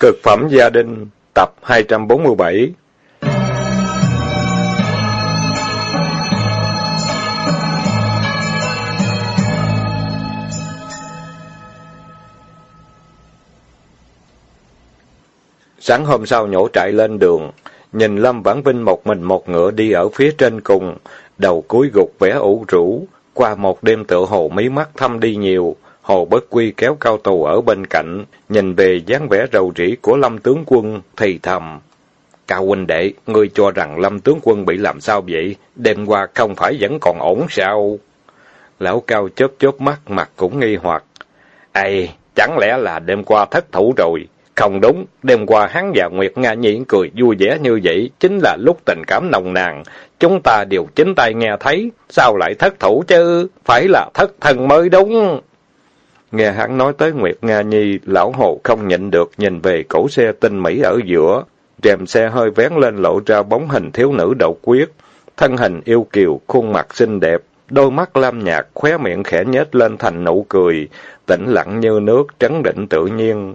Cực phẩm gia đình, tập 247 Sáng hôm sau nhổ trại lên đường, nhìn Lâm Vãn Vinh một mình một ngựa đi ở phía trên cùng, đầu cúi gục vẻ ủ rũ, qua một đêm tựa hồ mí mắt thăm đi nhiều, Hồ Bất Quy kéo cao tù ở bên cạnh, nhìn về dáng vẻ rầu rĩ của Lâm tướng quân, thì thầm. Cao huynh đệ, ngươi cho rằng Lâm tướng quân bị làm sao vậy? Đêm qua không phải vẫn còn ổn sao? Lão Cao chớp chớp mắt, mặt cũng nghi hoặc. ai chẳng lẽ là đêm qua thất thủ rồi? Không đúng, đêm qua hắn và Nguyệt Nga Nhi cười vui vẻ như vậy, chính là lúc tình cảm nồng nàn. Chúng ta đều chính tay nghe thấy, sao lại thất thủ chứ? Phải là thất thần mới đúng. Nghe hắn nói tới Nguyệt Nga Nhi, lão hồ không nhịn được nhìn về cổ xe tinh mỹ ở giữa. Rèm xe hơi vén lên lộ ra bóng hình thiếu nữ đậu quyết. Thân hình yêu kiều, khuôn mặt xinh đẹp, đôi mắt lam nhạt, khóe miệng khẽ nhếch lên thành nụ cười, tĩnh lặng như nước, trấn định tự nhiên.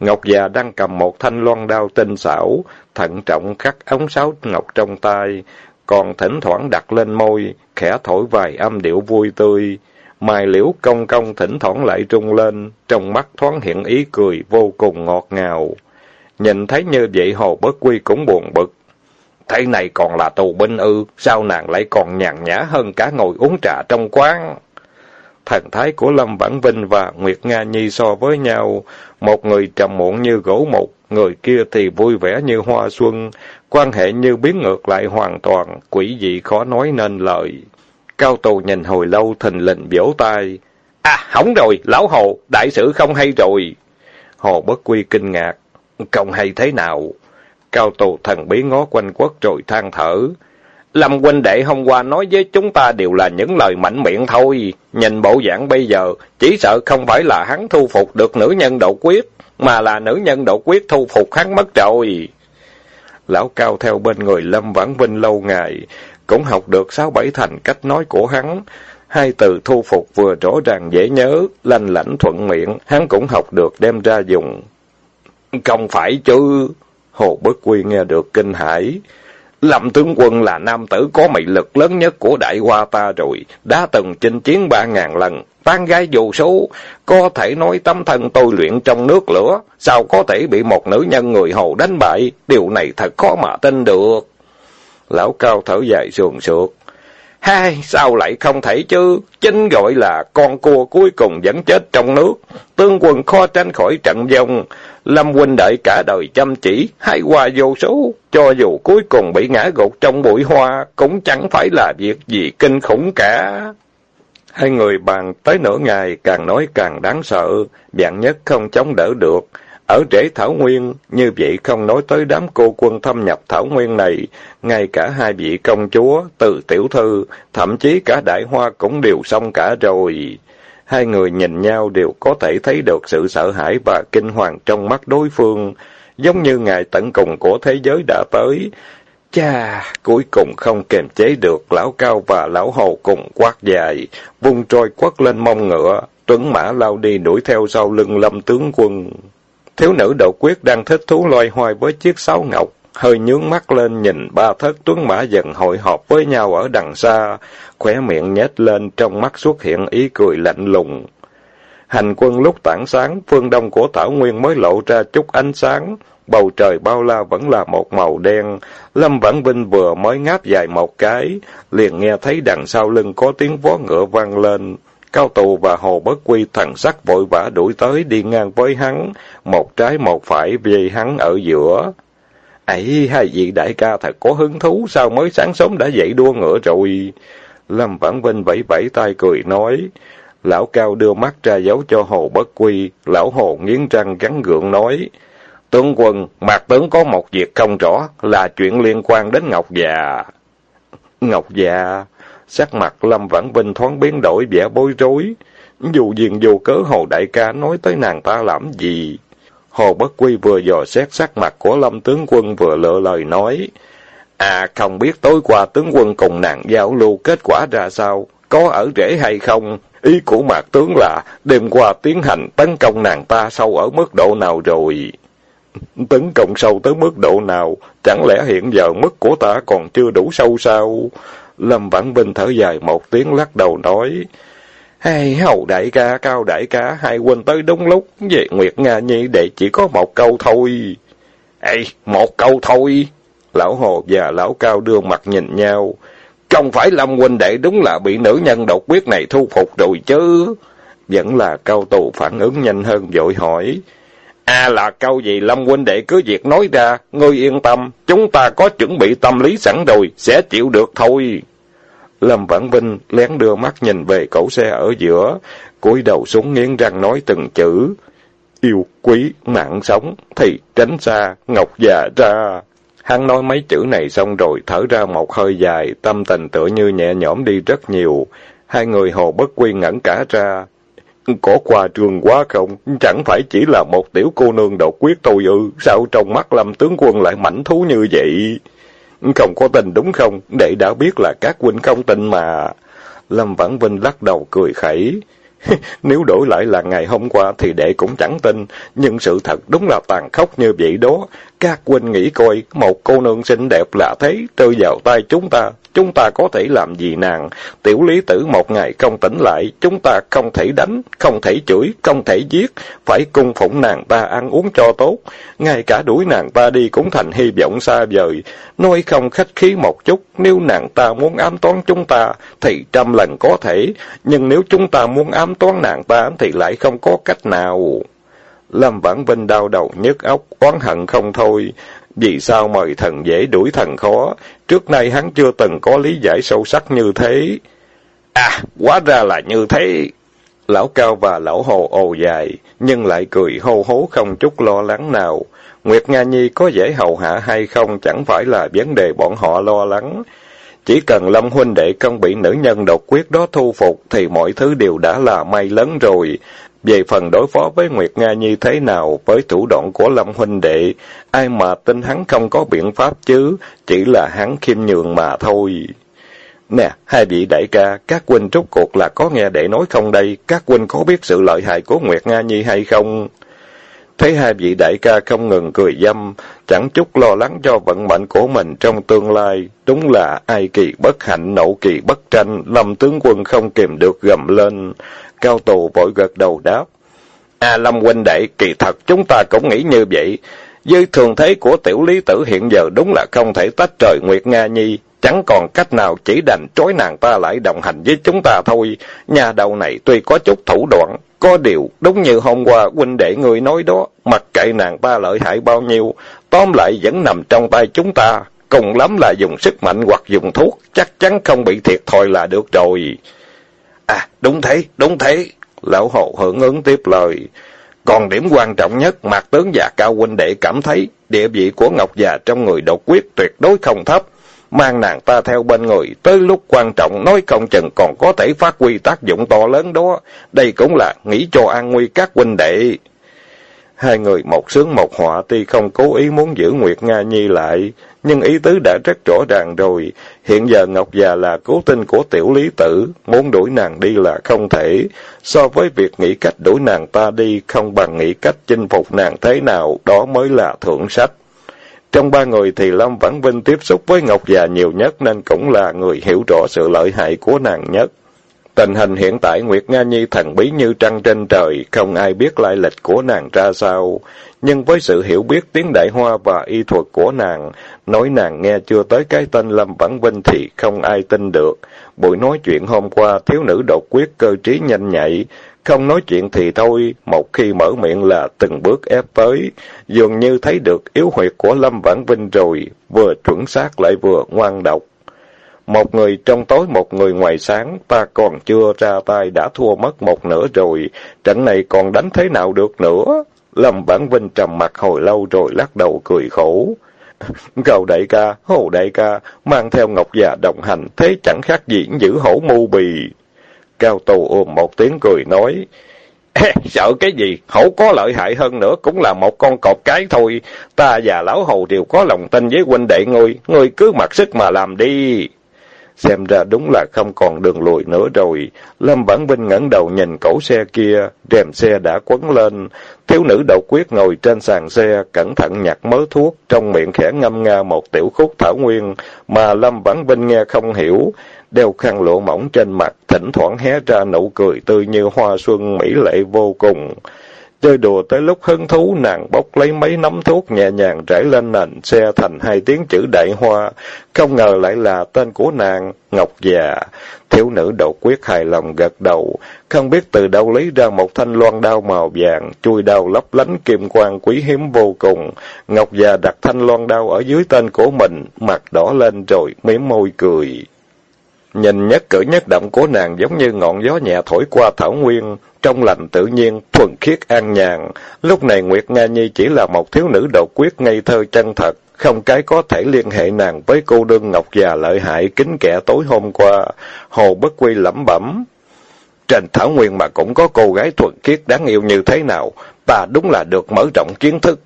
Ngọc già đang cầm một thanh loan đao tinh xảo, thận trọng khắc ống sáo ngọc trong tay, còn thỉnh thoảng đặt lên môi, khẽ thổi vài âm điệu vui tươi. Mài liễu công công thỉnh thoảng lại trung lên, trong mắt thoáng hiện ý cười vô cùng ngọt ngào. Nhìn thấy như vậy Hồ Bất Quy cũng buồn bực. Thế này còn là tù binh ư, sao nàng lại còn nhàn nhã hơn cả ngồi uống trà trong quán? Thần thái của Lâm Vãn Vinh và Nguyệt Nga Nhi so với nhau, một người trầm muộn như gỗ mục, người kia thì vui vẻ như hoa xuân, quan hệ như biến ngược lại hoàn toàn, quỷ dị khó nói nên lời. Cao tù nhìn hồi lâu thình lình biểu tay. À, hỏng rồi, lão hồ, đại sự không hay rồi. Hồ bất quy kinh ngạc. Không hay thế nào? Cao tù thần bí ngó quanh quất rồi than thở. Lâm huynh đệ hôm qua nói với chúng ta đều là những lời mạnh miệng thôi. Nhìn bộ dạng bây giờ, chỉ sợ không phải là hắn thu phục được nữ nhân độ quyết, mà là nữ nhân độ quyết thu phục hắn mất rồi. Lão Cao theo bên người Lâm Vãn Vinh lâu ngày, cũng học được sáu bảy thành cách nói của hắn. Hai từ thu phục vừa rõ ràng dễ nhớ, lanh lãnh thuận miệng, hắn cũng học được đem ra dùng. Không phải chứ, Hồ Bất Quy nghe được kinh hãi. Lâm tướng quân là nam tử có mị lực lớn nhất của đại hoa ta rồi, đã từng chinh chiến ba ngàn lần, tan gái dù số, có thể nói tâm thần tôi luyện trong nước lửa, sao có thể bị một nữ nhân người hầu đánh bại, điều này thật khó mà tin được. Lão cao thở dài sườn sượt. Hai, sao lại không thể chứ? Chính gọi là con cua cuối cùng vẫn chết trong nước. Tương quân khó tránh khỏi trận vong. Lâm huynh đợi cả đời chăm chỉ, hai qua vô số. Cho dù cuối cùng bị ngã gục trong bụi hoa, cũng chẳng phải là việc gì kinh khủng cả. Hai người bàn tới nửa ngày, càng nói càng đáng sợ. Bạn nhất không chống đỡ được. Ở rễ Thảo Nguyên, như vậy không nói tới đám cô quân thâm nhập Thảo Nguyên này, ngay cả hai vị công chúa, từ tiểu thư, thậm chí cả đại hoa cũng đều xong cả rồi. Hai người nhìn nhau đều có thể thấy được sự sợ hãi và kinh hoàng trong mắt đối phương, giống như ngày tận cùng của thế giới đã tới. Cha, cuối cùng không kềm chế được, lão cao và lão hồ cùng quát dài, vung trôi quất lên mông ngựa, tuấn mã lao đi đuổi theo sau lưng lâm tướng quân. Thiếu nữ đậu quyết đang thích thú loay hoay với chiếc sáo ngọc, hơi nhướng mắt lên nhìn ba thất tuấn mã dần hội họp với nhau ở đằng xa, khóe miệng nhếch lên trong mắt xuất hiện ý cười lạnh lùng. Hành quân lúc tảng sáng, phương đông của Thảo Nguyên mới lộ ra chút ánh sáng, bầu trời bao la vẫn là một màu đen. Lâm Vãn Vinh vừa mới ngáp dài một cái, liền nghe thấy đằng sau lưng có tiếng vó ngựa vang lên. Cao tù và Hồ Bất Quy thần sắc vội vã đuổi tới đi ngang với hắn, một trái một phải vì hắn ở giữa. ấy hai vị đại ca thật có hứng thú, sao mới sáng sớm đã dậy đua ngựa rồi? Lâm Vãn Vinh vẫy vẫy tay cười nói. Lão Cao đưa mắt ra dấu cho Hồ Bất Quy, lão Hồ nghiến răng gắn gượng nói. Tướng quân, mặt Tướng có một việc không rõ, là chuyện liên quan đến Ngọc Già. Ngọc Già... Sắc mặt Lâm Vãn Vinh thoáng biến đổi vẻ bối rối. Dù diện dù cớ Hồ Đại ca nói tới nàng ta làm gì? Hồ Bất Quy vừa dò xét sắc mặt của Lâm tướng quân vừa lựa lời nói. À, không biết tối qua tướng quân cùng nàng giao lưu kết quả ra sao? Có ở rễ hay không? Ý của mạc tướng là đêm qua tiến hành tấn công nàng ta sâu ở mức độ nào rồi? Tấn công sâu tới mức độ nào? Chẳng lẽ hiện giờ mức của ta còn chưa đủ sâu sao? Lâm Vãn Vinh thở dài một tiếng lắc đầu nói. Hey, hầu đại ca, cao đại ca, hai huynh tới đúng lúc. Về Nguyệt Nga Nhi để chỉ có một câu thôi. Ê, một câu thôi. Lão Hồ và Lão Cao đưa mặt nhìn nhau. Không phải Lâm huynh đệ đúng là bị nữ nhân độc quyết này thu phục rồi chứ. Vẫn là cao tù phản ứng nhanh hơn dội hỏi. À là câu gì Lâm huynh đệ cứ việc nói ra, ngươi yên tâm, chúng ta có chuẩn bị tâm lý sẵn rồi, sẽ chịu được thôi. Lâm Vãn Vinh lén đưa mắt nhìn về cẩu xe ở giữa, cúi đầu xuống nghiến răng nói từng chữ. Yêu quý, mạng sống, thì tránh xa, ngọc già ra. Hắn nói mấy chữ này xong rồi thở ra một hơi dài, tâm tình tựa như nhẹ nhõm đi rất nhiều. Hai người hồ bất quy ngẩn cả ra. Có qua trường quá không? Chẳng phải chỉ là một tiểu cô nương độc quyết tôi ư? Sao trong mắt lâm tướng quân lại mảnh thú như vậy? Không có tin đúng không? Đệ đã biết là các huynh không tin mà. Lâm Vãn Vinh lắc đầu cười khẩy. Nếu đổi lại là ngày hôm qua thì đệ cũng chẳng tin, nhưng sự thật đúng là tàn khốc như vậy đó. Các huynh nghĩ coi, một cô nương xinh đẹp lạ thế, rơi vào tay chúng ta, chúng ta có thể làm gì nàng? Tiểu lý tử một ngày không tỉnh lại, chúng ta không thể đánh, không thể chửi, không thể giết, phải cung phụng nàng ta ăn uống cho tốt. Ngay cả đuổi nàng ta đi cũng thành hy vọng xa vời. Nói không khách khí một chút, nếu nàng ta muốn ám toán chúng ta, thì trăm lần có thể, nhưng nếu chúng ta muốn ám toán nàng ta thì lại không có cách nào. Lâm Vãn Vinh đau đầu nhức óc, oán hận không thôi. Vì sao mời thần dễ đuổi thần khó? Trước nay hắn chưa từng có lý giải sâu sắc như thế. À, quá ra là như thế. Lão Cao và Lão Hồ ồ dài, nhưng lại cười hô hố không chút lo lắng nào. Nguyệt Nga Nhi có dễ hầu hạ hay không chẳng phải là vấn đề bọn họ lo lắng. Chỉ cần Lâm huynh đệ không bị nữ nhân độc quyết đó thu phục thì mọi thứ đều đã là may lớn rồi. Về phần đối phó với Nguyệt Nga như thế nào với thủ đoạn của Lâm huynh đệ, ai mà tin hắn không có biện pháp chứ, chỉ là hắn khiêm nhường mà thôi. Nè, hai vị đại ca, các huynh trúc cuộc là có nghe đệ nói không đây, các huynh có biết sự lợi hại của Nguyệt Nga Nhi hay không? Thấy hai vị đại ca không ngừng cười dâm, chẳng chút lo lắng cho vận mệnh của mình trong tương lai. Đúng là ai kỳ bất hạnh, nậu kỳ bất tranh, lâm tướng quân không kìm được gầm lên. Cao tù vội gật đầu đáp. À Lâm huynh đệ, kỳ thật chúng ta cũng nghĩ như vậy. Với thường thế của tiểu lý tử hiện giờ đúng là không thể tách trời Nguyệt Nga Nhi. Chẳng còn cách nào chỉ đành trói nàng ta lại đồng hành với chúng ta thôi. Nhà đầu này tuy có chút thủ đoạn, có điều đúng như hôm qua huynh đệ người nói đó, mặc kệ nàng ta lợi hại bao nhiêu, tóm lại vẫn nằm trong tay chúng ta. Cùng lắm là dùng sức mạnh hoặc dùng thuốc, chắc chắn không bị thiệt thòi là được rồi. À, đúng thế, đúng thế. Lão Hồ hưởng ứng tiếp lời. Còn điểm quan trọng nhất, mặt Tướng và Cao huynh đệ cảm thấy địa vị của Ngọc già trong người độc quyết tuyệt đối không thấp. Mang nàng ta theo bên người, tới lúc quan trọng nói không chừng còn có thể phát huy tác dụng to lớn đó. Đây cũng là nghĩ cho an nguy các huynh đệ. Hai người một sướng một họa tuy không cố ý muốn giữ Nguyệt Nga Nhi lại, nhưng ý tứ đã rất rõ ràng rồi. Hiện giờ Ngọc già là cố tinh của tiểu lý tử, muốn đuổi nàng đi là không thể. So với việc nghĩ cách đuổi nàng ta đi, không bằng nghĩ cách chinh phục nàng thế nào, đó mới là thượng sách. Trong ba người thì Lâm Vãn Vinh tiếp xúc với Ngọc già nhiều nhất nên cũng là người hiểu rõ sự lợi hại của nàng nhất. Tình hình hiện tại Nguyệt Nga Nhi thần bí như trăng trên trời, không ai biết lai lịch của nàng ra sao. Nhưng với sự hiểu biết tiếng đại hoa và y thuật của nàng, nói nàng nghe chưa tới cái tên Lâm Vãn Vinh thì không ai tin được. Buổi nói chuyện hôm qua, thiếu nữ đột quyết cơ trí nhanh nhạy, không nói chuyện thì thôi, một khi mở miệng là từng bước ép tới, dường như thấy được yếu huyệt của Lâm Vãn Vinh rồi, vừa chuẩn xác lại vừa ngoan độc. Một người trong tối một người ngoài sáng, ta còn chưa ra tay đã thua mất một nửa rồi, trận này còn đánh thế nào được nữa? Lâm bản Vinh trầm mặt hồi lâu rồi lắc đầu cười khổ. Cầu đại ca, hồ đại ca, mang theo ngọc già đồng hành, thế chẳng khác gì giữ hổ mu bì. Cao tù ôm một tiếng cười nói, sợ cái gì, hổ có lợi hại hơn nữa cũng là một con cọp cái thôi. Ta và lão hầu đều có lòng tin với huynh đệ ngươi, ngươi cứ mặc sức mà làm đi. Xem ra đúng là không còn đường lùi nữa rồi. Lâm bản Vinh ngẩng đầu nhìn cẩu xe kia, rèm xe đã quấn lên. Thiếu nữ đậu quyết ngồi trên sàn xe, cẩn thận nhặt mớ thuốc, trong miệng khẽ ngâm nga một tiểu khúc thảo nguyên, mà Lâm bản Vinh nghe không hiểu. Đeo khăn lụa mỏng trên mặt, thỉnh thoảng hé ra nụ cười tươi như hoa xuân mỹ lệ vô cùng. Chơi đùa tới lúc hứng thú, nàng bốc lấy mấy nắm thuốc nhẹ nhàng rải lên nền xe thành hai tiếng chữ đại hoa. Không ngờ lại là tên của nàng, Ngọc già. Thiếu nữ đột quyết hài lòng gật đầu, không biết từ đâu lấy ra một thanh loan đao màu vàng, chui đao lấp lánh kim quang quý hiếm vô cùng. Ngọc già đặt thanh loan đao ở dưới tên của mình, mặt đỏ lên rồi mím môi cười. Nhìn nhất cử nhất động của nàng giống như ngọn gió nhẹ thổi qua thảo nguyên, trong lành tự nhiên, thuần khiết an nhàn. Lúc này Nguyệt Nga Nhi chỉ là một thiếu nữ độc quyết ngây thơ chân thật, không cái có thể liên hệ nàng với cô đương ngọc già lợi hại kính kẻ tối hôm qua. Hồ Bất Quy lẩm bẩm. Trên thảo nguyên mà cũng có cô gái thuần khiết đáng yêu như thế nào, ta đúng là được mở rộng kiến thức.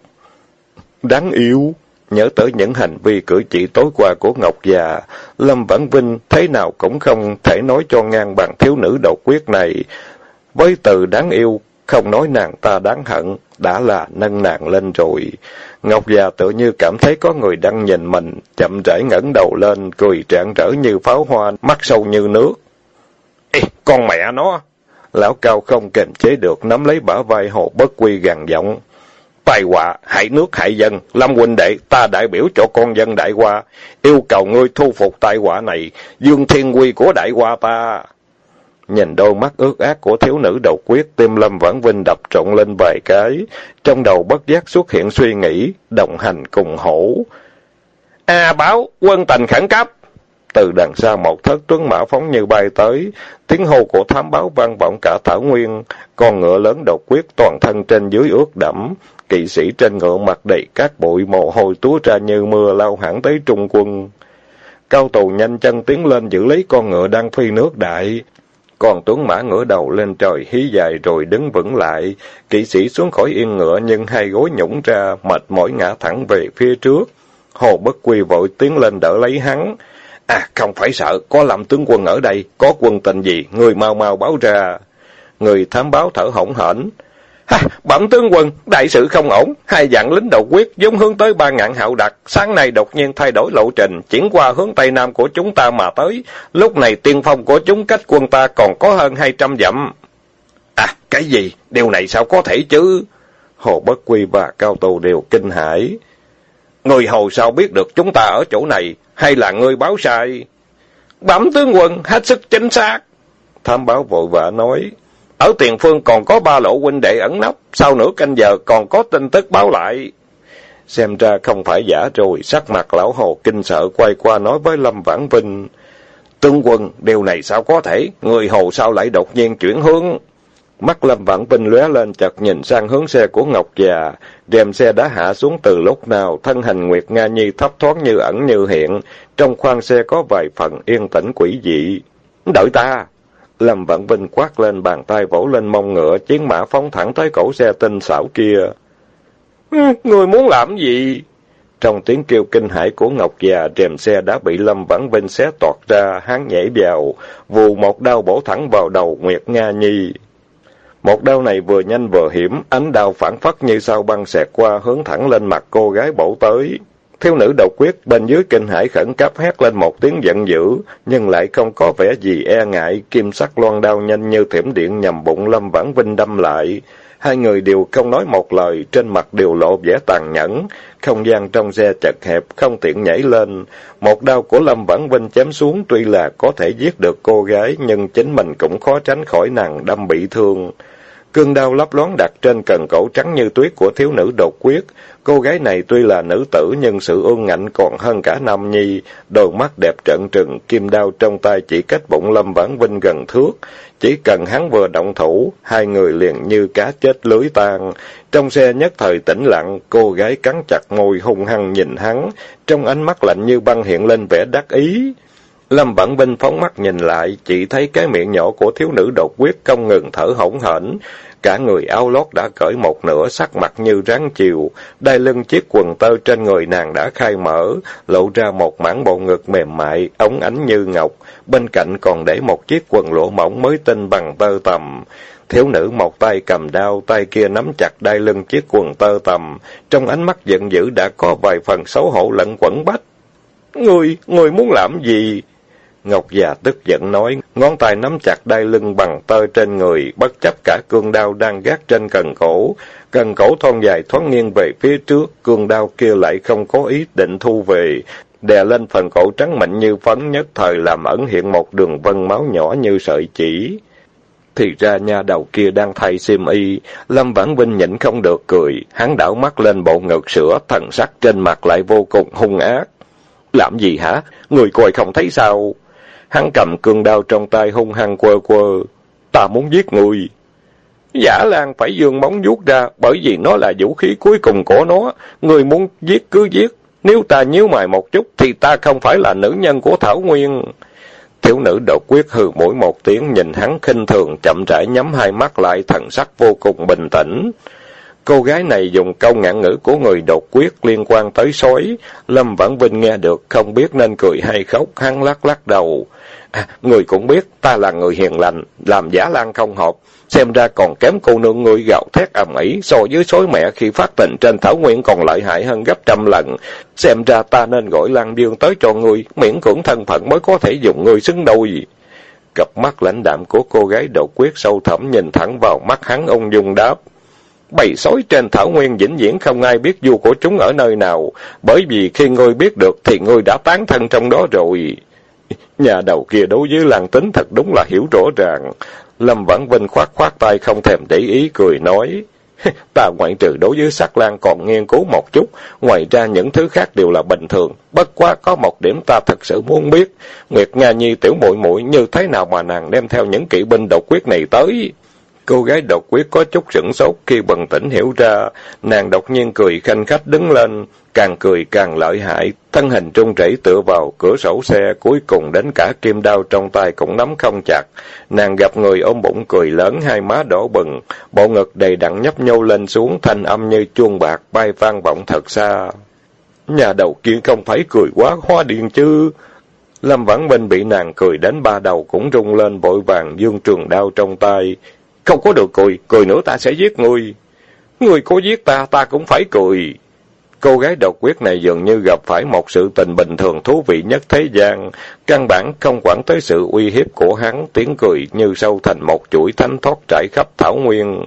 Đáng yêu? Nhớ tới những hành vi cử chỉ tối qua của Ngọc già, Lâm Vãn Vinh thế nào cũng không thể nói cho ngang bằng thiếu nữ độc quyết này. Với từ đáng yêu, không nói nàng ta đáng hận, đã là nâng nàng lên rồi. Ngọc già tự như cảm thấy có người đang nhìn mình, chậm rãi ngẩng đầu lên, cười trạng rỡ như pháo hoa, mắt sâu như nước. Ê, con mẹ nó! Lão cao không kềm chế được, nắm lấy bả vai hồ bất quy gằn giọng tai họa, hại nước hại dân, Lâm huynh đệ, ta đại biểu cho con dân đại hoa, yêu cầu ngươi thu phục tai họa này, dương thiên quy của đại hoa ta. Nhìn đôi mắt ướt át của thiếu nữ đầu quyết, tim Lâm Vãn Vinh đập trộn lên vài cái, trong đầu bất giác xuất hiện suy nghĩ, đồng hành cùng hổ. A báo, quân tình khẩn cấp. Từ đằng xa một thất tuấn mã phóng như bay tới, tiếng hô của thám báo vang vọng cả thảo nguyên, con ngựa lớn độc quyết toàn thân trên dưới ướt đẫm, kỵ sĩ trên ngựa mặt đầy các bụi mồ hôi túa ra như mưa lao hẳn tới trung quân. Cao tù nhanh chân tiến lên giữ lấy con ngựa đang phi nước đại. Còn tuấn mã ngửa đầu lên trời hí dài rồi đứng vững lại. Kỵ sĩ xuống khỏi yên ngựa nhưng hai gối nhũng ra, mệt mỏi ngã thẳng về phía trước. Hồ Bất Quy vội tiến lên đỡ lấy hắn. À, không phải sợ, có làm tướng quân ở đây, có quân tình gì, người mau mau báo ra. Người thám báo thở hổn hển. Ha, bẩm tướng quân, đại sự không ổn, hai dạng lính đầu quyết giống hướng tới ba ngạn hạo đặc, sáng nay đột nhiên thay đổi lộ trình, chuyển qua hướng tây nam của chúng ta mà tới, lúc này tiên phong của chúng cách quân ta còn có hơn hai trăm dặm. À, cái gì? Điều này sao có thể chứ? Hồ Bất Quy và Cao Tù đều kinh hãi. Người hầu sao biết được chúng ta ở chỗ này, hay là ngươi báo sai? Bẩm tướng quân, hết sức chính xác. Tham báo vội vã nói. Ở tiền phương còn có ba lỗ huynh đệ ẩn nấp, sau nửa canh giờ còn có tin tức báo lại. Xem ra không phải giả rồi, sắc mặt lão hồ kinh sợ quay qua nói với Lâm Vãn Vinh. Tướng quân, điều này sao có thể, người hồ sao lại đột nhiên chuyển hướng? Mắt Lâm Vãn Vinh lóe lên chợt nhìn sang hướng xe của Ngọc già, rèm xe đã hạ xuống từ lúc nào, thân hình Nguyệt Nga Nhi thấp thoáng như ẩn như hiện, trong khoang xe có vài phần yên tĩnh quỷ dị. Đợi ta! Lâm Vãn Vinh quát lên bàn tay vỗ lên mông ngựa, chiến mã phóng thẳng tới cổ xe tinh xảo kia. Người muốn làm gì? Trong tiếng kêu kinh hãi của Ngọc già, rèm xe đã bị Lâm Vãn Vinh xé toạc ra, hắn nhảy vào, vù một đao bổ thẳng vào đầu Nguyệt Nga Nhi. Một đao này vừa nhanh vừa hiểm, ánh đao phản phất như sao băng xẹt qua, hướng thẳng lên mặt cô gái bổ tới. Thiếu nữ độc quyết bên dưới kinh hải khẩn cấp hét lên một tiếng giận dữ, nhưng lại không có vẻ gì e ngại, kim sắc loan đao nhanh như thiểm điện nhằm bụng Lâm Vãn Vinh đâm lại. Hai người đều không nói một lời, trên mặt đều lộ vẻ tàn nhẫn, không gian trong xe chật hẹp, không tiện nhảy lên. Một đao của Lâm Vãn Vinh chém xuống tuy là có thể giết được cô gái, nhưng chính mình cũng khó tránh khỏi nàng đâm bị thương. Cương đao lấp lón đặt trên cần cổ trắng như tuyết của thiếu nữ đột quyết. Cô gái này tuy là nữ tử nhưng sự ương ngạnh còn hơn cả nam nhi. Đôi mắt đẹp trận trừng, kim đao trong tay chỉ cách bụng Lâm Vãn Vinh gần thước. Chỉ cần hắn vừa động thủ, hai người liền như cá chết lưới tan. Trong xe nhất thời tĩnh lặng, cô gái cắn chặt môi hung hăng nhìn hắn. Trong ánh mắt lạnh như băng hiện lên vẻ đắc ý. Lâm Vãn Vinh phóng mắt nhìn lại, chỉ thấy cái miệng nhỏ của thiếu nữ đột quyết không ngừng thở hổn hển, cả người áo lót đã cởi một nửa, sắc mặt như ráng chiều, đai lưng chiếc quần tơ trên người nàng đã khai mở, lộ ra một mảng bộ ngực mềm mại, ống ánh như ngọc, bên cạnh còn để một chiếc quần lụa mỏng mới tinh bằng tơ tầm. Thiếu nữ một tay cầm đao, tay kia nắm chặt đai lưng chiếc quần tơ tầm, trong ánh mắt giận dữ đã có vài phần xấu hổ lẫn quẩn bách. Ngươi, ngươi muốn làm gì? Ngọc già tức giận nói, ngón tay nắm chặt đai lưng bằng tơ trên người, bất chấp cả cương đao đang gác trên cần cổ. Cần cổ thon dài thoáng nghiêng về phía trước, cương đao kia lại không có ý định thu về. Đè lên phần cổ trắng mạnh như phấn nhất thời làm ẩn hiện một đường vân máu nhỏ như sợi chỉ. Thì ra nha đầu kia đang thay xiêm y, Lâm Vãn Vinh nhịn không được cười, hắn đảo mắt lên bộ ngực sữa, thần sắc trên mặt lại vô cùng hung ác. Làm gì hả? Người coi không thấy sao? Hắn cầm cương đao trong tay hung hăng quơ quơ. Ta muốn giết người. Giả Lan phải dương móng vuốt ra, bởi vì nó là vũ khí cuối cùng của nó. Người muốn giết cứ giết. Nếu ta nhíu mày một chút, thì ta không phải là nữ nhân của Thảo Nguyên. Thiếu nữ đột quyết hừ mỗi một tiếng, nhìn hắn khinh thường, chậm rãi nhắm hai mắt lại, thần sắc vô cùng bình tĩnh. Cô gái này dùng câu ngạn ngữ của người đột quyết liên quan tới sói. Lâm Vãn Vinh nghe được, không biết nên cười hay khóc, hắn lắc lắc đầu. À, người cũng biết, ta là người hiền lành, làm giả lan không hợp. Xem ra còn kém cô nương người gạo thét ầm ĩ so với sói mẹ khi phát tình trên thảo nguyên còn lợi hại hơn gấp trăm lần. Xem ra ta nên gọi Lan Dương tới cho người, miễn cưỡng thân phận mới có thể dùng người xứng đôi. Cặp mắt lãnh đạm của cô gái đột quyết sâu thẳm nhìn thẳng vào mắt hắn ung dung đáp. Bầy sói trên thảo nguyên vĩnh viễn không ai biết vua của chúng ở nơi nào, bởi vì khi ngươi biết được thì ngươi đã tán thân trong đó rồi. Nhà đầu kia đối với làng tính thật đúng là hiểu rõ ràng. Lâm Vãn Vinh khoát khoát tay không thèm để ý cười nói. Ta ngoại trừ đối với sắc lan còn nghiên cứu một chút, ngoài ra những thứ khác đều là bình thường. Bất quá có một điểm ta thật sự muốn biết, Nguyệt Nga Nhi tiểu muội muội như thế nào mà nàng đem theo những kỵ binh độc quyết này tới? Cô gái độc quyết có chút sửng sốt khi bần tỉnh hiểu ra, nàng đột nhiên cười khanh khách đứng lên, càng cười càng lợi hại, thân hình trung rẩy tựa vào cửa sổ xe, cuối cùng đến cả kim đao trong tay cũng nắm không chặt. Nàng gặp người ôm bụng cười lớn, hai má đỏ bừng, bộ ngực đầy đặn nhấp nhô lên xuống, thanh âm như chuông bạc bay vang vọng thật xa. Nhà đầu kia không phải cười quá hoa điên chứ. Lâm Vãn Minh bị nàng cười đến ba đầu cũng rung lên vội vàng dương trường đao trong tay. Không có được cười, cười nữa ta sẽ giết ngươi. Ngươi có giết ta, ta cũng phải cười. Cô gái độc quyết này dường như gặp phải một sự tình bình thường thú vị nhất thế gian, căn bản không quản tới sự uy hiếp của hắn, tiếng cười như sâu thành một chuỗi thanh thoát trải khắp thảo nguyên.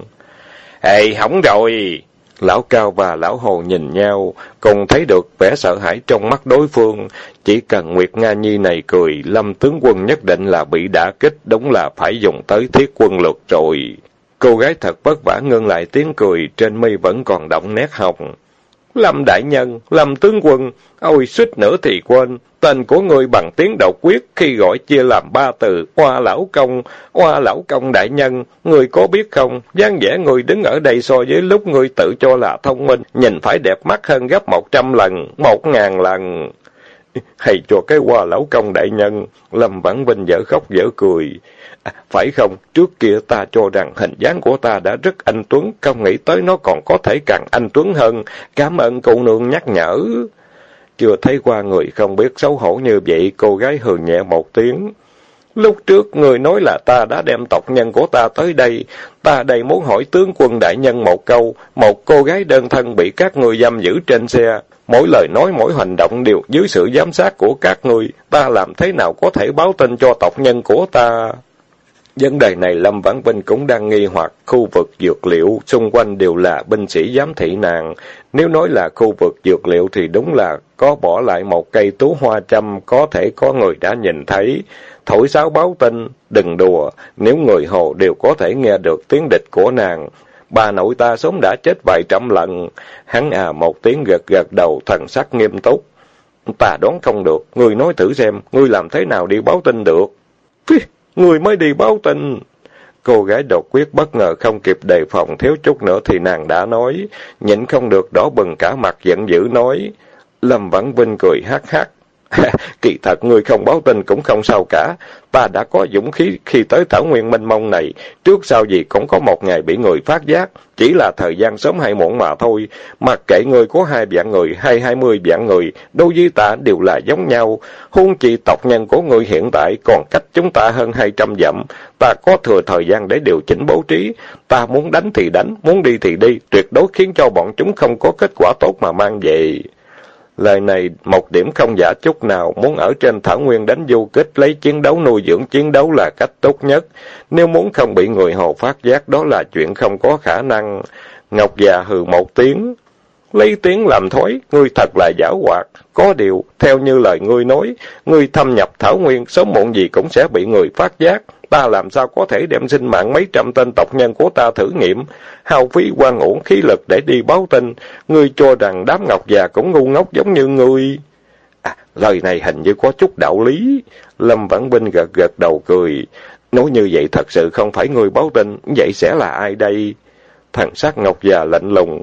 Ê, hỏng rồi! Lão Cao và Lão Hồ nhìn nhau, cùng thấy được vẻ sợ hãi trong mắt đối phương. Chỉ cần Nguyệt Nga Nhi này cười, Lâm tướng quân nhất định là bị đả kích, đúng là phải dùng tới thiết quân luật rồi. Cô gái thật vất vả ngưng lại tiếng cười, trên mi vẫn còn động nét hồng. Lâm Đại Nhân, Lâm Tướng Quân, ôi suýt nữa thì quên, tên của người bằng tiếng độc quyết khi gọi chia làm ba từ, Hoa Lão Công, Hoa Lão Công Đại Nhân, người có biết không, dáng vẻ người đứng ở đây so với lúc người tự cho là thông minh, nhìn phải đẹp mắt hơn gấp một trăm lần, một ngàn lần. Hay cho cái Hoa Lão Công Đại Nhân, Lâm Vãn Vinh dở khóc dở cười. À, phải không, trước kia ta cho rằng hình dáng của ta đã rất anh Tuấn, không nghĩ tới nó còn có thể càng anh Tuấn hơn. Cảm ơn cô nương nhắc nhở. Chưa thấy qua người không biết xấu hổ như vậy, cô gái hừ nhẹ một tiếng. Lúc trước người nói là ta đã đem tộc nhân của ta tới đây, ta đây muốn hỏi tướng quân đại nhân một câu, một cô gái đơn thân bị các người giam giữ trên xe, mỗi lời nói mỗi hành động đều dưới sự giám sát của các người, ta làm thế nào có thể báo tin cho tộc nhân của ta? Vấn đề này Lâm Vãn Vinh cũng đang nghi hoặc khu vực dược liệu xung quanh đều là binh sĩ giám thị nàng. Nếu nói là khu vực dược liệu thì đúng là có bỏ lại một cây tú hoa châm có thể có người đã nhìn thấy. Thổi sáo báo tin, đừng đùa, nếu người hồ đều có thể nghe được tiếng địch của nàng. Bà nội ta sớm đã chết vài trăm lần. Hắn à một tiếng gật gật đầu thần sắc nghiêm túc. Ta đoán không được, ngươi nói thử xem, ngươi làm thế nào đi báo tin được. Phi, Người mới đi báo tin. Cô gái đột quyết bất ngờ không kịp đề phòng thiếu chút nữa thì nàng đã nói, nhịn không được đỏ bừng cả mặt giận dữ nói. Lâm Vãn Vinh cười hát hát. Kỳ thật ngươi không báo tin cũng không sao cả. Ta đã có dũng khí khi tới Thảo Nguyên Minh Mông này, trước sau gì cũng có một ngày bị người phát giác, chỉ là thời gian sớm hay muộn mà thôi. Mặc kệ ngươi có hai vạn người hay hai mươi vạn người, đối với ta đều là giống nhau. Hôn chi tộc nhân của ngươi hiện tại còn cách chúng ta hơn hai trăm dặm, ta có thừa thời gian để điều chỉnh bố trí. Ta muốn đánh thì đánh, muốn đi thì đi, tuyệt đối khiến cho bọn chúng không có kết quả tốt mà mang về. Lời này một điểm không giả chút nào, muốn ở trên thảo nguyên đánh du kích lấy chiến đấu nuôi dưỡng chiến đấu là cách tốt nhất. Nếu muốn không bị người hồ phát giác đó là chuyện không có khả năng. Ngọc già hừ một tiếng. Lấy tiếng làm thối ngươi thật là giả hoạt. Có điều, theo như lời ngươi nói, ngươi thâm nhập thảo nguyên, sớm muộn gì cũng sẽ bị người phát giác ta làm sao có thể đem sinh mạng mấy trăm tên tộc nhân của ta thử nghiệm, hao phí quan uổng khí lực để đi báo tin, ngươi cho rằng đám ngọc già cũng ngu ngốc giống như ngươi. À, lời này hình như có chút đạo lý. Lâm Vãn Vinh gật gật đầu cười. Nói như vậy thật sự không phải ngươi báo tin, vậy sẽ là ai đây? Thằng sát ngọc già lạnh lùng.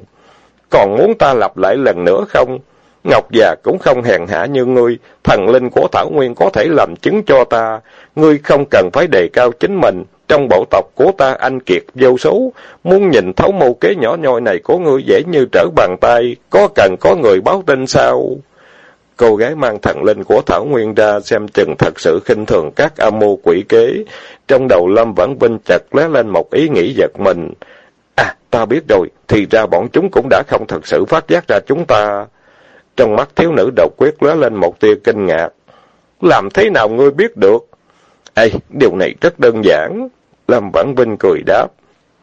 Còn muốn ta lặp lại lần nữa không? Ngọc già cũng không hèn hạ như ngươi, thần linh của Thảo Nguyên có thể làm chứng cho ta. Ngươi không cần phải đề cao chính mình, trong bộ tộc của ta anh kiệt vô số, muốn nhìn thấu mưu kế nhỏ nhoi này của ngươi dễ như trở bàn tay, có cần có người báo tin sao? Cô gái mang thần linh của Thảo Nguyên ra xem chừng thật sự khinh thường các âm mưu quỷ kế. Trong đầu Lâm Vãn Vinh chợt lóe lên một ý nghĩ giật mình. À, ta biết rồi, thì ra bọn chúng cũng đã không thật sự phát giác ra chúng ta. Trong mắt thiếu nữ độc quyết lóe lên một tia kinh ngạc. Làm thế nào ngươi biết được? Ê, điều này rất đơn giản. Lâm Vãn Vinh cười đáp.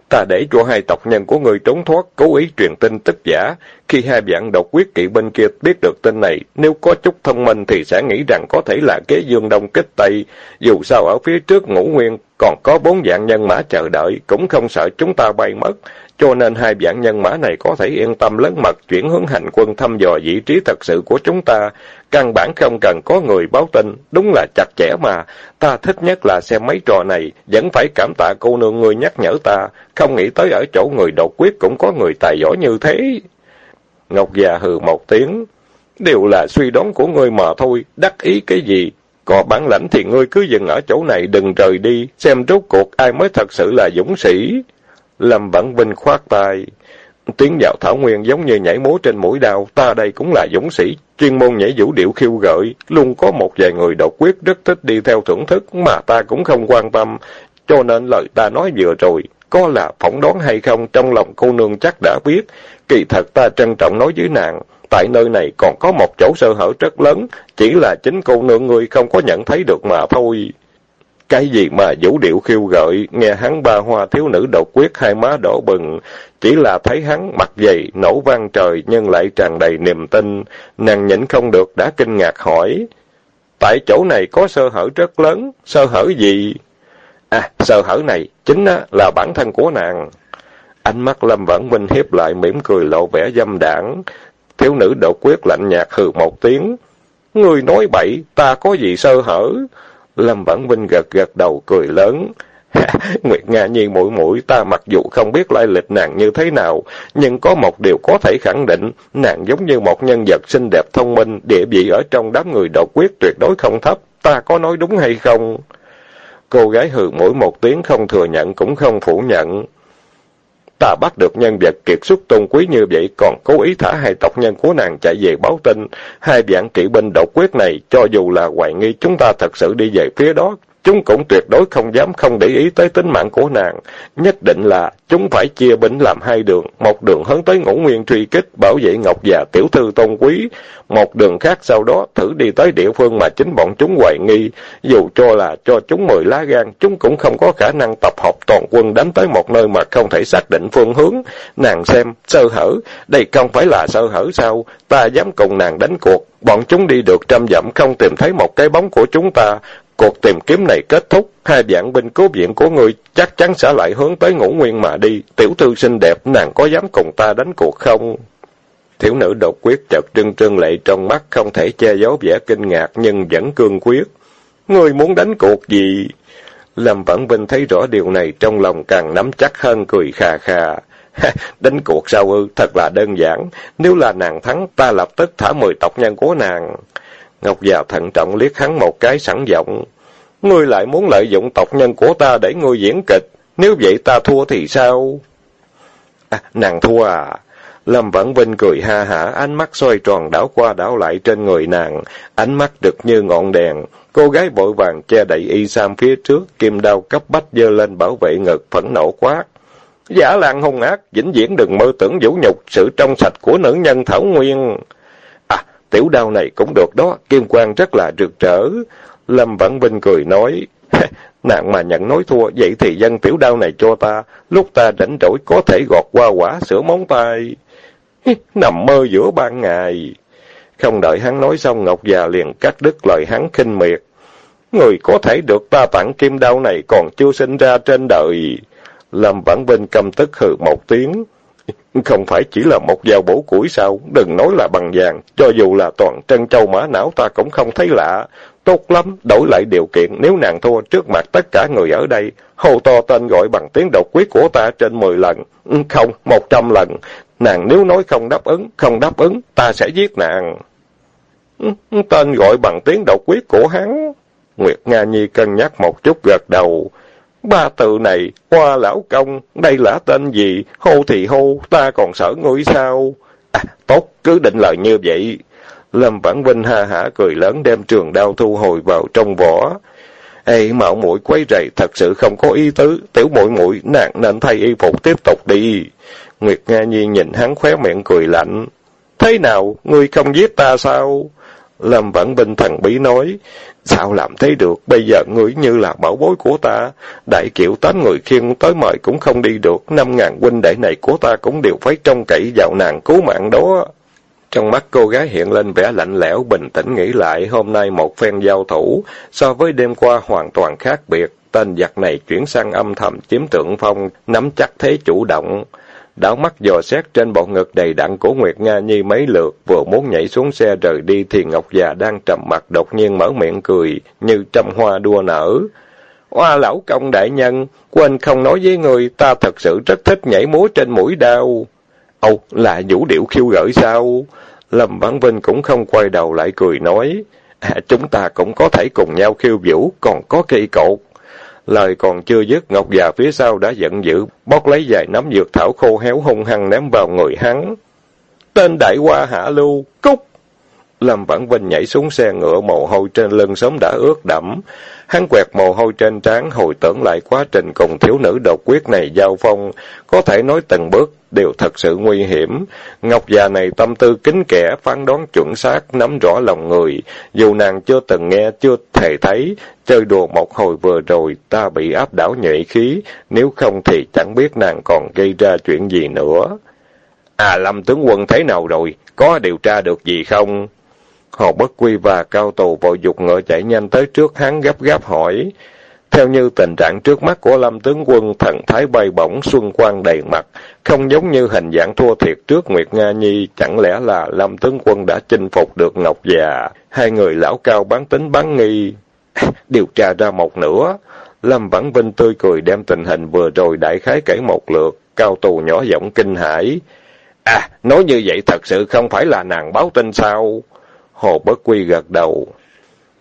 Ta để cho hai tộc nhân của ngươi trốn thoát, cố ý truyền tin tức giả. Khi hai vạn độc quyết kỵ bên kia biết được tin này, nếu có chút thông minh thì sẽ nghĩ rằng có thể là kế dương đông kích tây. Dù sao ở phía trước ngũ nguyên còn có bốn dạng nhân mã chờ đợi, cũng không sợ chúng ta bay mất. Cho nên hai vạn nhân mã này có thể yên tâm lớn mật chuyển hướng hành quân thăm dò vị trí thật sự của chúng ta. Căn bản không cần có người báo tin, đúng là chặt chẽ mà. Ta thích nhất là xem mấy trò này, vẫn phải cảm tạ cô nương người nhắc nhở ta. Không nghĩ tới ở chỗ người đột quyết cũng có người tài giỏi như thế. Ngọc già hừ một tiếng. Đều là suy đoán của ngươi mà thôi, đắc ý cái gì? Có bản lãnh thì ngươi cứ dừng ở chỗ này đừng rời đi, xem rốt cuộc ai mới thật sự là dũng sĩ. Lâm Vãn Vinh khoát tay. tiếng vào thảo nguyên giống như nhảy múa trên mũi đao, ta đây cũng là dũng sĩ, chuyên môn nhảy vũ điệu khiêu gợi, luôn có một vài người độc quyết rất thích đi theo thưởng thức mà ta cũng không quan tâm, cho nên lời ta nói vừa rồi, có là phỏng đoán hay không trong lòng cô nương chắc đã biết, kỳ thật ta trân trọng nói với nàng, tại nơi này còn có một chỗ sơ hở rất lớn, chỉ là chính cô nương người không có nhận thấy được mà thôi. Cái gì mà vũ điệu khiêu gợi, nghe hắn ba hoa thiếu nữ độc quyết hai má đỏ bừng, chỉ là thấy hắn mặt dày, nổ vang trời nhưng lại tràn đầy niềm tin, nàng nhịn không được đã kinh ngạc hỏi. Tại chỗ này có sơ hở rất lớn, sơ hở gì? À, sơ hở này chính là bản thân của nàng. Ánh mắt Lâm Vãn Minh hiếp lại mỉm cười lộ vẻ dâm đảng. Thiếu nữ độc quyết lạnh nhạt hừ một tiếng. Người nói bậy, ta có gì sơ hở? Lâm Vãn Vinh gật gật đầu cười lớn. Nguyệt Nga Nhi mũi mũi ta mặc dù không biết lai lịch nàng như thế nào, nhưng có một điều có thể khẳng định, nàng giống như một nhân vật xinh đẹp thông minh, địa vị ở trong đám người độc quyết tuyệt đối không thấp, ta có nói đúng hay không? Cô gái hừ mũi một tiếng không thừa nhận cũng không phủ nhận. Ta bắt được nhân vật kiệt xuất tôn quý như vậy, còn cố ý thả hai tộc nhân của nàng chạy về báo tin. Hai vạn kỵ binh độc quyết này, cho dù là hoài nghi chúng ta thật sự đi về phía đó, chúng cũng tuyệt đối không dám không để ý tới tính mạng của nàng. Nhất định là chúng phải chia binh làm hai đường, một đường hướng tới ngũ nguyên truy kích, bảo vệ Ngọc và tiểu thư tôn quý, một đường khác sau đó thử đi tới địa phương mà chính bọn chúng hoài nghi. Dù cho là cho chúng mười lá gan, chúng cũng không có khả năng tập hợp toàn quân đánh tới một nơi mà không thể xác định phương hướng. Nàng xem, sơ hở, đây không phải là sơ hở sao, ta dám cùng nàng đánh cuộc. Bọn chúng đi được trăm dặm không tìm thấy một cái bóng của chúng ta, Cuộc tìm kiếm này kết thúc, hai dạng binh cố viện của người chắc chắn sẽ lại hướng tới ngũ nguyên mà đi. Tiểu thư xinh đẹp, nàng có dám cùng ta đánh cuộc không? Thiếu nữ đột quyết chợt trưng trưng lệ trong mắt không thể che giấu vẻ kinh ngạc nhưng vẫn cương quyết. Người muốn đánh cuộc gì? Lâm Vãn Vinh thấy rõ điều này trong lòng càng nắm chắc hơn cười khà khà. đánh cuộc sao ư, thật là đơn giản. Nếu là nàng thắng, ta lập tức thả mười tộc nhân của nàng. Ngọc già thận trọng liếc hắn một cái sẵn giọng. Ngươi lại muốn lợi dụng tộc nhân của ta để ngươi diễn kịch, nếu vậy ta thua thì sao? À, nàng thua à? Lâm Vãn Vinh cười ha hả, ánh mắt xoay tròn đảo qua đảo lại trên người nàng, ánh mắt rực như ngọn đèn. Cô gái vội vàng che đậy y sam phía trước, kim đao cấp bách dơ lên bảo vệ ngực, phẫn nộ quát. Giả làng hung ác, vĩnh viễn đừng mơ tưởng vũ nhục sự trong sạch của nữ nhân Thảo Nguyên. Tiểu đao này cũng được đó, kim quang rất là rực rỡ. Lâm Vãn Vinh cười nói, Nàng mà nhận nói thua, vậy thì dân tiểu đao này cho ta, lúc ta rảnh rỗi có thể gọt qua quả sửa móng tay. Nằm mơ giữa ban ngày. Không đợi hắn nói xong, Ngọc già liền cắt đứt lời hắn khinh miệt. Người có thể được ta tặng kim đao này còn chưa sinh ra trên đời. Lâm Vãn Vinh cầm tức hừ một tiếng. Không phải chỉ là một dao bổ củi sao, đừng nói là bằng vàng, cho dù là toàn trân châu mã não ta cũng không thấy lạ. Tốt lắm, đổi lại điều kiện, nếu nàng thua trước mặt tất cả người ở đây, hô to tên gọi bằng tiếng độc quyết của ta trên 10 lần, ừ, không, 100 lần. Nàng nếu nói không đáp ứng, không đáp ứng, ta sẽ giết nàng. Ừ, tên gọi bằng tiếng độc quyết của hắn. Nguyệt Nga Nhi cân nhắc một chút gật đầu. Ba từ này, hoa lão công, đây là tên gì? Hô thì hô, ta còn sợ ngươi sao? À, tốt, cứ định lời như vậy. Lâm Vãn Vinh ha hả cười lớn đem trường đao thu hồi vào trong vỏ. Ê, mạo muội quấy rầy thật sự không có ý tứ, tiểu muội muội nàng nên thay y phục tiếp tục đi. Nguyệt Nga Nhi nhìn hắn khóe miệng cười lạnh. Thế nào, ngươi không giết ta sao? Lâm Vãn Vinh thần bí nói, sao làm thế được, bây giờ ngươi như là bảo bối của ta, đại kiệu tám người khiêng tới mời cũng không đi được, năm ngàn huynh đệ này của ta cũng đều phải trông cậy vào nàng cứu mạng đó. Trong mắt cô gái hiện lên vẻ lạnh lẽo, bình tĩnh nghĩ lại hôm nay một phen giao thủ, so với đêm qua hoàn toàn khác biệt. Tên giặc này chuyển sang âm thầm chiếm tượng phong, nắm chắc thế chủ động. Đảo mắt dò xét trên bộ ngực đầy đặn của Nguyệt Nga Nhi mấy lượt, vừa muốn nhảy xuống xe rời đi thì Ngọc già đang trầm mặt đột nhiên mở miệng cười, như trăm hoa đua nở. Hoa lão công đại nhân, quên không nói với người, ta thật sự rất thích nhảy múa trên mũi đao. Ồ, là vũ điệu khiêu gợi sao? Lâm Văn Vinh cũng không quay đầu lại cười nói, à, chúng ta cũng có thể cùng nhau khiêu vũ, còn có cây cột. Lời còn chưa dứt, Ngọc già phía sau đã giận dữ, bóc lấy vài nắm dược thảo khô héo hung hăng ném vào người hắn. Tên đại qua hạ lưu, cúc! Lâm Vãn Vinh nhảy xuống xe ngựa mồ hôi trên lưng sớm đã ướt đẫm. Hắn quẹt mồ hôi trên trán hồi tưởng lại quá trình cùng thiếu nữ độc quyết này giao phong, có thể nói từng bước đều thật sự nguy hiểm. Ngọc già này tâm tư kính kẻ, phán đoán chuẩn xác, nắm rõ lòng người. Dù nàng chưa từng nghe, chưa thể thấy, chơi đùa một hồi vừa rồi, ta bị áp đảo nhuệ khí, nếu không thì chẳng biết nàng còn gây ra chuyện gì nữa. À, Lâm tướng quân thế nào rồi? Có điều tra được gì không? Hồ Bất Quy và Cao Tù vội dục ngựa chạy nhanh tới trước hắn gấp gáp hỏi. Theo như tình trạng trước mắt của Lâm tướng quân, thần thái bay bổng, xuân quang đầy mặt, không giống như hình dạng thua thiệt trước Nguyệt Nga Nhi, chẳng lẽ là Lâm tướng quân đã chinh phục được Ngọc già? Hai người lão cao bán tính bán nghi. Điều tra ra một nửa. Lâm Vãn Vinh tươi cười đem tình hình vừa rồi đại khái kể một lượt, Cao Tù nhỏ giọng kinh hãi. À, nói như vậy thật sự không phải là nàng báo tin sao? Hồ Bất Quy gật đầu.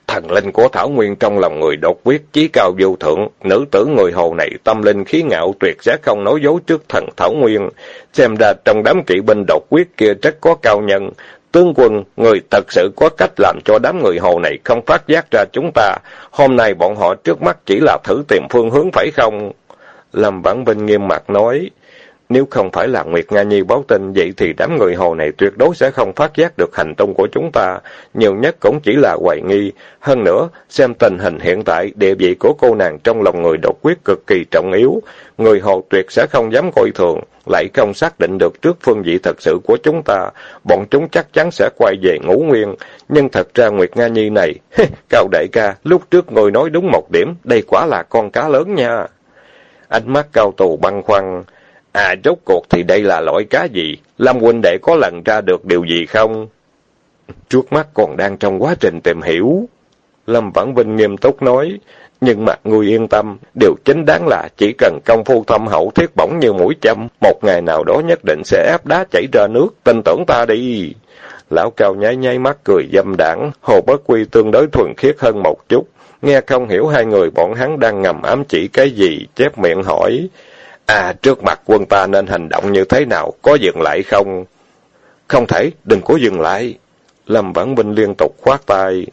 Thần linh của Thảo Nguyên trong lòng người đột quyết chí cao vô thượng, nữ tử người hồ này tâm linh khí ngạo tuyệt sẽ không nói dối trước thần Thảo Nguyên. Xem ra trong đám kỵ binh đột quyết kia rất có cao nhân. Tướng quân, người thật sự có cách làm cho đám người hồ này không phát giác ra chúng ta. Hôm nay bọn họ trước mắt chỉ là thử tìm phương hướng phải không? Lâm Vãn Vinh nghiêm mặt nói. Nếu không phải là Nguyệt Nga Nhi báo tin, vậy thì đám người hồ này tuyệt đối sẽ không phát giác được hành tung của chúng ta. Nhiều nhất cũng chỉ là hoài nghi. Hơn nữa, xem tình hình hiện tại, địa vị của cô nàng trong lòng người độc quyết cực kỳ trọng yếu. Người hồ tuyệt sẽ không dám coi thường, lại không xác định được trước phương vị thật sự của chúng ta. Bọn chúng chắc chắn sẽ quay về ngũ nguyên. Nhưng thật ra Nguyệt Nga Nhi này, cao đại ca, lúc trước ngồi nói đúng một điểm, đây quả là con cá lớn nha. Ánh mắt cao tù băng khoăn. À, rốt cuộc thì đây là loại cá gì? Lâm huynh đệ có lần ra được điều gì không? Trước mắt còn đang trong quá trình tìm hiểu. Lâm Vãn Vinh nghiêm túc nói, nhưng mà ngươi yên tâm, điều chính đáng là chỉ cần công phu thâm hậu thiết bổng như mũi châm, một ngày nào đó nhất định sẽ ép đá chảy ra nước, tin tưởng ta đi. Lão cao nháy nháy mắt cười dâm đảng, Hồ Bất Quy tương đối thuần khiết hơn một chút. Nghe không hiểu hai người bọn hắn đang ngầm ám chỉ cái gì, chép miệng hỏi. À, trước mặt quân ta nên hành động như thế nào, có dừng lại không? Không thể, đừng có dừng lại. Lâm Vãn Vinh liên tục khoát tay.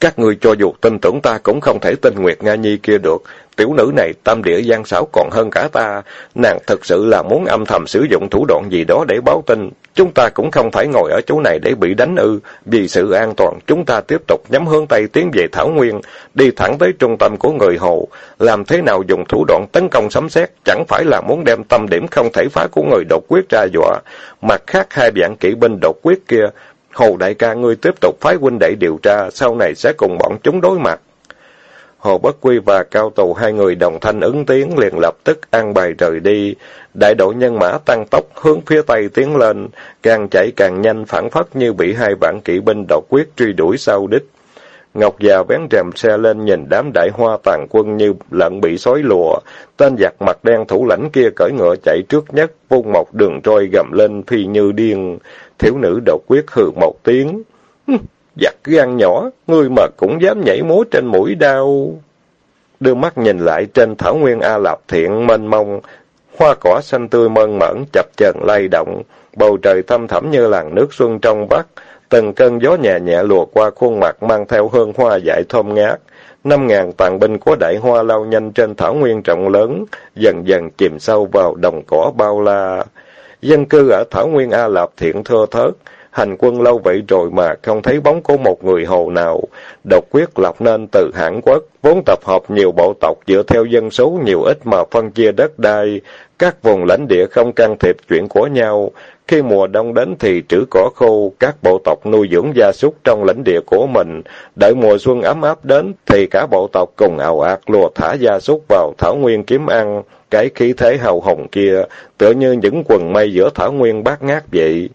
Các ngươi cho dù tin tưởng ta cũng không thể tin Nguyệt Nga Nhi kia được. Tiểu nữ này tâm địa gian xảo còn hơn cả ta. Nàng thật sự là muốn âm thầm sử dụng thủ đoạn gì đó để báo tin. Chúng ta cũng không phải ngồi ở chỗ này để bị đánh ư. Vì sự an toàn, chúng ta tiếp tục nhắm hướng Tây tiến về Thảo Nguyên, đi thẳng tới trung tâm của người Hồ. Làm thế nào dùng thủ đoạn tấn công sấm sét chẳng phải là muốn đem tâm điểm không thể phá của người đột quyết ra dọa. Mặt khác hai vạn kỵ binh đột quyết kia, Hồ đại ca ngươi tiếp tục phái huynh đệ điều tra, sau này sẽ cùng bọn chúng đối mặt. Hồ Bất Quy và Cao Tù hai người đồng thanh ứng tiếng liền lập tức an bài rời đi. Đại đội nhân mã tăng tốc hướng phía tây tiến lên, càng chạy càng nhanh phản phất như bị hai vạn kỵ binh độc quyết truy đuổi sau đích. Ngọc già vén rèm xe lên nhìn đám đại hoa tàn quân như lợn bị sói lùa. Tên giặc mặt đen thủ lãnh kia cởi ngựa chạy trước nhất, vung một đường trôi gầm lên phi như điên. Thiếu nữ độc quyết hừ một tiếng. Giặt gan nhỏ, ngươi mà cũng dám nhảy múa trên mũi đau. Đưa mắt nhìn lại trên thảo nguyên A Lạp thiện mênh mông, hoa cỏ xanh tươi mơn mởn chập chờn lay động, bầu trời thâm thẳm như làn nước xuân trong vắt, từng cơn gió nhẹ nhẹ lùa qua khuôn mặt mang theo hương hoa dại thơm ngát. Năm ngàn tàn binh của đại hoa lao nhanh trên thảo nguyên rộng lớn, dần dần chìm sâu vào đồng cỏ bao la. Dân cư ở thảo nguyên A Lạp thiện thưa thớt, hành quân lâu vậy rồi mà không thấy bóng của một người hồ nào. Độc quyết lập nên từ Hàn Quốc, vốn tập hợp nhiều bộ tộc dựa theo dân số nhiều ít mà phân chia đất đai, các vùng lãnh địa không can thiệp chuyện của nhau. Khi mùa đông đến thì trữ cỏ khô, các bộ tộc nuôi dưỡng gia súc trong lãnh địa của mình. Đợi mùa xuân ấm áp đến thì cả bộ tộc cùng ào ạt lùa thả gia súc vào thảo nguyên kiếm ăn. Cái khí thế hào hùng kia, tựa như những quần mây giữa thảo nguyên bát ngát vậy.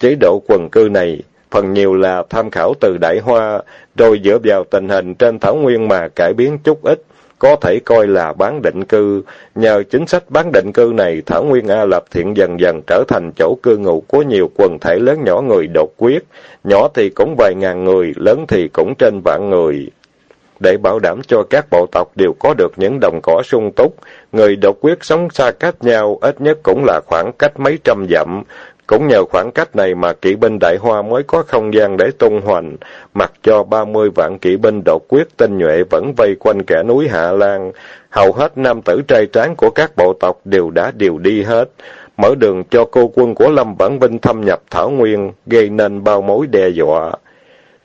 Chế độ quần cư này, phần nhiều là tham khảo từ Đại Hoa, rồi dựa vào tình hình trên thảo nguyên mà cải biến chút ít, có thể coi là bán định cư. Nhờ chính sách bán định cư này, Thảo Nguyên A Lập Thiện dần dần trở thành chỗ cư ngụ của nhiều quần thể lớn nhỏ người đột quyết, nhỏ thì cũng vài ngàn người, lớn thì cũng trên vạn người. Để bảo đảm cho các bộ tộc đều có được những đồng cỏ sung túc, người độc quyết sống xa cách nhau ít nhất cũng là khoảng cách mấy trăm dặm, cũng nhờ khoảng cách này mà kỵ binh Đại Hoa mới có không gian để tung hoành, mặc cho ba mươi vạn kỵ binh đột quyết tinh nhuệ vẫn vây quanh kẻ núi Hạ Lan. Hầu hết nam tử trai tráng của các bộ tộc đều đã điều đi hết, mở đường cho cô quân của Lâm Vãn Vinh thâm nhập Thảo Nguyên, gây nên bao mối đe dọa.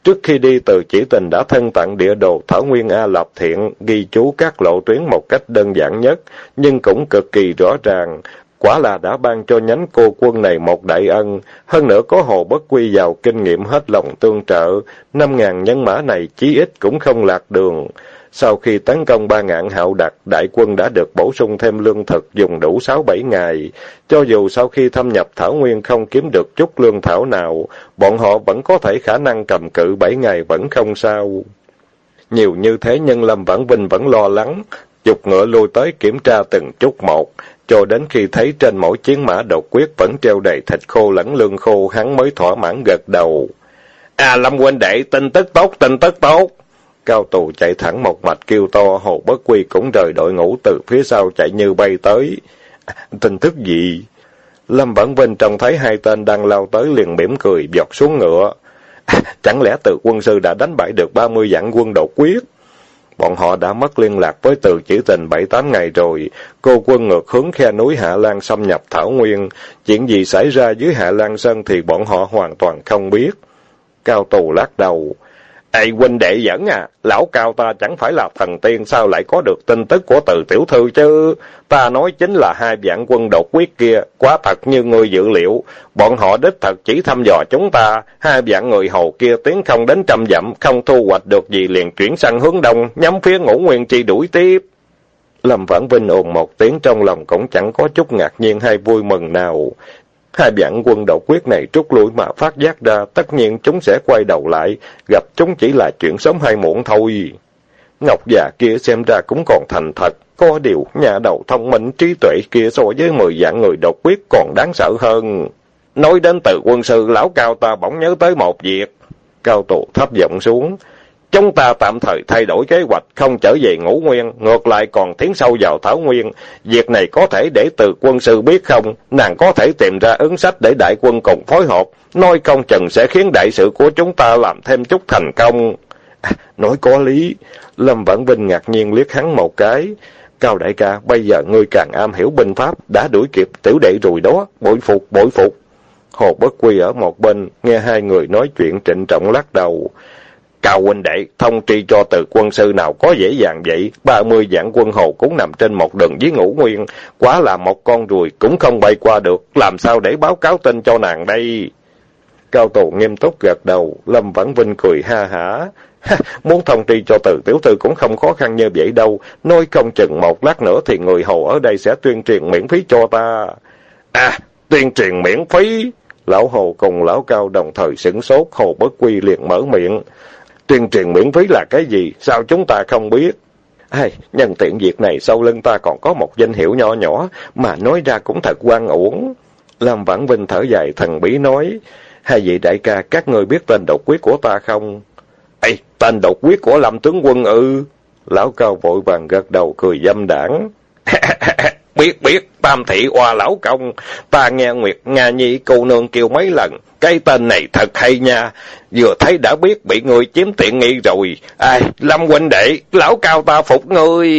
Trước khi đi từ chỉ tình đã thân tặng địa đồ Thảo Nguyên A Lập Thiện, ghi chú các lộ tuyến một cách đơn giản nhất, nhưng cũng cực kỳ rõ ràng, Quả là đã ban cho nhánh cô quân này một đại ân, hơn nữa có hồ bất quy giàu kinh nghiệm hết lòng tương trợ, năm ngàn nhân mã này chí ít cũng không lạc đường. Sau khi tấn công ba ngạn hạo đặc, đại quân đã được bổ sung thêm lương thực dùng đủ sáu bảy ngày. Cho dù sau khi thâm nhập Thảo Nguyên không kiếm được chút lương thảo nào, bọn họ vẫn có thể khả năng cầm cự bảy ngày vẫn không sao. Nhiều như thế nhân Lâm Vãn Vinh vẫn lo lắng, dục ngựa lui tới kiểm tra từng chút một cho đến khi thấy trên mỗi chiến mã độc quyết vẫn treo đầy thịt khô lẫn lương khô, hắn mới thỏa mãn gật đầu. À, Lâm huynh đệ, tin tức tốt, tin tức tốt. Cao tù chạy thẳng một mạch kêu to, Hồ Bất Quy cũng rời đội ngũ từ phía sau chạy như bay tới. À, tin tức gì? Lâm Vãn Vinh trông thấy hai tên đang lao tới liền mỉm cười, giọt xuống ngựa. À, chẳng lẽ từ quân sư đã đánh bại được ba mươi vạn quân đột quyết? Bọn họ đã mất liên lạc với từ chỉ tình bảy tám ngày rồi. Cô quân ngược hướng khe núi Hạ Lan xâm nhập Thảo Nguyên. Chuyện gì xảy ra dưới Hạ Lan Sơn thì bọn họ hoàn toàn không biết. Cao Tù lắc đầu. Ê huynh đệ dẫn à, lão cao ta chẳng phải là thần tiên sao lại có được tin tức của từ tiểu thư chứ. Ta nói chính là hai vạn quân đột quyết kia, quá thật như người dự liệu. Bọn họ đích thật chỉ thăm dò chúng ta, hai vạn người hầu kia tiến không đến trăm dặm, không thu hoạch được gì liền chuyển sang hướng đông, nhắm phía ngũ nguyên chi đuổi tiếp. Lâm Vãn Vinh ồn một tiếng trong lòng cũng chẳng có chút ngạc nhiên hay vui mừng nào. Hai vạn quân độc quyết này trút lui mà phát giác ra, tất nhiên chúng sẽ quay đầu lại, gặp chúng chỉ là chuyện sớm hay muộn thôi. Ngọc già kia xem ra cũng còn thành thật, có điều nhà đầu thông minh trí tuệ kia so với mười dạng người độc quyết còn đáng sợ hơn. nói đến từ quân sư, lão cao ta bỗng nhớ tới một việc. Cao tù thấp giọng xuống. Chúng ta tạm thời thay đổi kế hoạch, không trở về ngũ nguyên, ngược lại còn tiến sâu vào thảo nguyên. Việc này có thể để từ quân sư biết không? Nàng có thể tìm ra ứng sách để đại quân cùng phối hợp. Nói công chừng sẽ khiến đại sự của chúng ta làm thêm chút thành công. À, nói có lý. Lâm Vãn Vinh ngạc nhiên liếc hắn một cái. Cao đại ca, bây giờ ngươi càng am hiểu binh pháp, đã đuổi kịp tiểu đệ rồi đó, bội phục, bội phục. Hồ Bất Quy ở một bên, nghe hai người nói chuyện trịnh trọng lắc đầu. Cao huynh đệ, thông tri cho từ quân sư nào có dễ dàng vậy, ba mươi vạn quân hồ cũng nằm trên một đường với ngũ nguyên, quá là một con ruồi cũng không bay qua được, làm sao để báo cáo tin cho nàng đây? Cao Tù nghiêm túc gật đầu, Lâm Vãn Vinh cười ha hả. Muốn thông tri cho từ tiểu thư cũng không khó khăn như vậy đâu, nói không chừng một lát nữa thì người hầu ở đây sẽ tuyên truyền miễn phí cho ta. À, tuyên truyền miễn phí? Lão Hồ cùng Lão Cao đồng thời sửng sốt, Hồ Bất Quy liền mở miệng. Tuyên truyền miễn phí là cái gì? Sao chúng ta không biết? Ai, nhân tiện việc này sau lưng ta còn có một danh hiệu nhỏ nhỏ, mà nói ra cũng thật quan uổng. Lâm Vãn Vinh thở dài thần bí nói, hai vị đại ca, các người biết tên độc quyết của ta không? Ê, tên độc quyết của Lâm Tướng Quân ư? Lão Cao vội vàng gật đầu cười dâm đảng. biết biết, tam thị oa lão công, ta nghe Nguyệt Nga Nhi cô nương kêu mấy lần, cái tên này thật hay nha, vừa thấy đã biết bị người chiếm tiện nghi rồi. Ai, Lâm huynh đệ, lão cao ta phục ngươi.